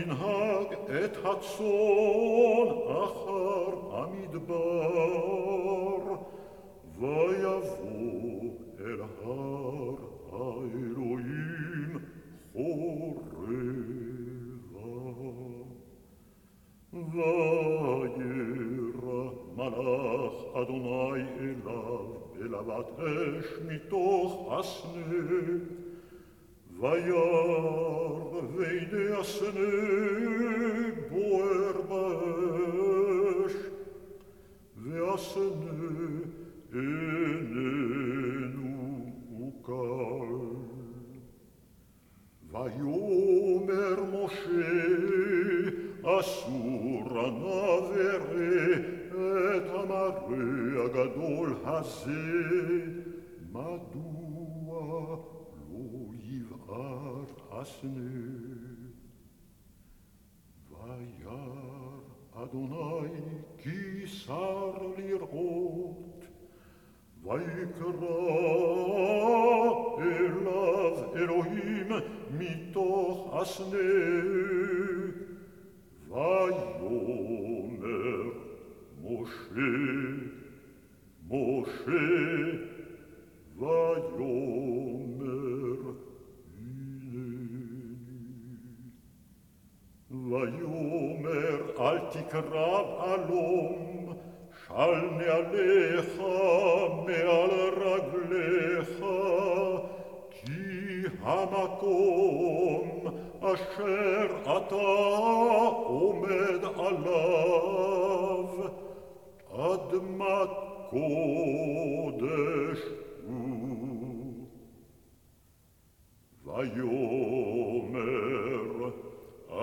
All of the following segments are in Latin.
in et hat son achar amidbar. Bar vaya vo el har aeroin horeva vayera malach adonai elav elavat esh mitoch asne. Vayar veine asne buermesh ve asne enenu ukal. Vayomer moshe asura navere et amare agadol hazeh madua ar asne vayar adonai ki sar lirot vaykra elav elohim mitoch asne vayomer Vaiomer alti krav alom, shalne alecha me al raglecha, ki hamakom asher ata omed alav, admat kodesh u. Vaiomer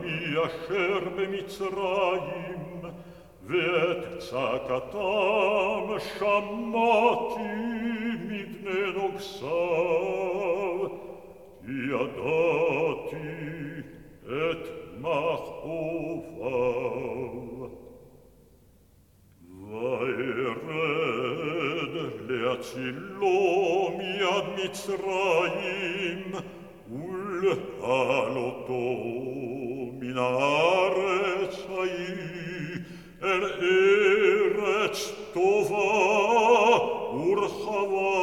mia scherbe Mitzrayim, vet zakatam shamati mit nenoksav, ia dati et mach ofav. Vaered leacillomi ad Mitzrayim, ul minare sai el eret tova urchava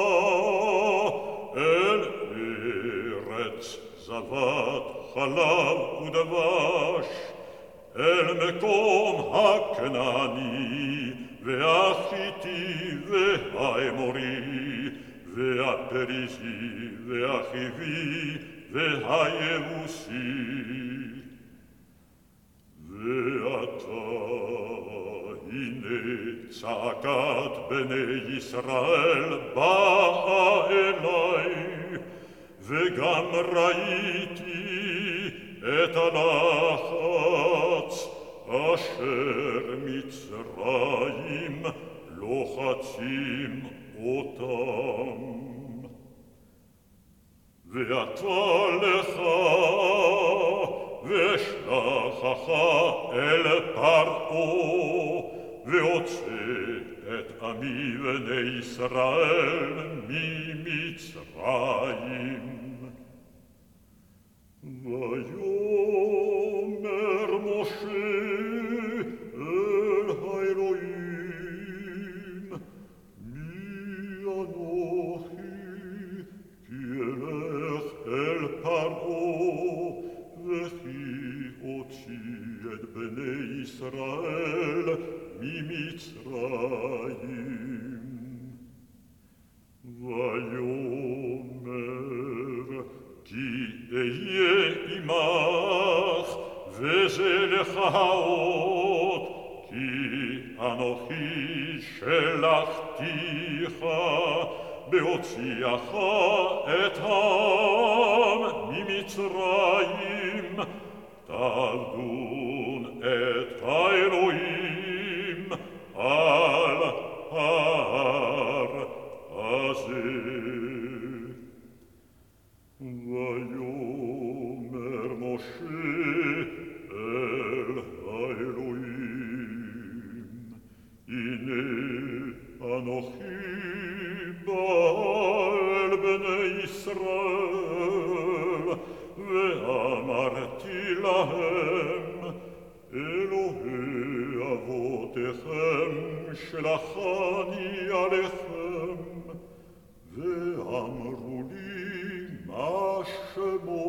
el eret zavat halav udavash el mekom haknani ve'achiti vehaemori ve'aperizi ve'achivi ve'ayevusi sakat bene Israel ba'a Eloi vegam raiti et alachatz asher mitzrayim lochatzim otam. Ve'ata lecha ve'shlachacha el par'o veoce et amivene Israel mi mitzrayim. Vayomer Moshe Israel, Mimitzrayim. Vayomer, ki eye imach, וזלך האות, כי אנוכי שלחתיך, בהוציאך את העם ממצרים, Tavdun et Elohim al har asir. Vayomer Moshe el Elohim ine anochi baal bene Yisrael ואמרתי להם אלוהי אבותיכם שלחני עליכם ואמרו לי מה שמו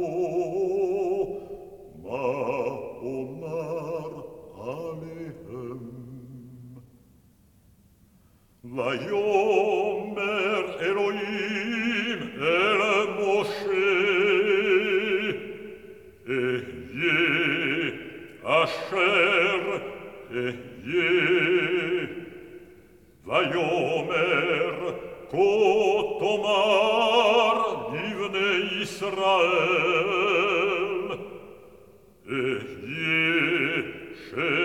מה אומר עליהם ויאמר אלוהים e ye vayomer kotomar divne Israel. E ye she